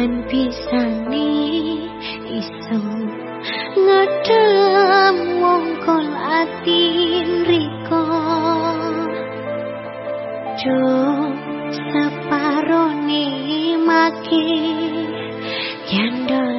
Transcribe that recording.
kan pisani iso. Ngadem wong ati riko jo separone make. Yandel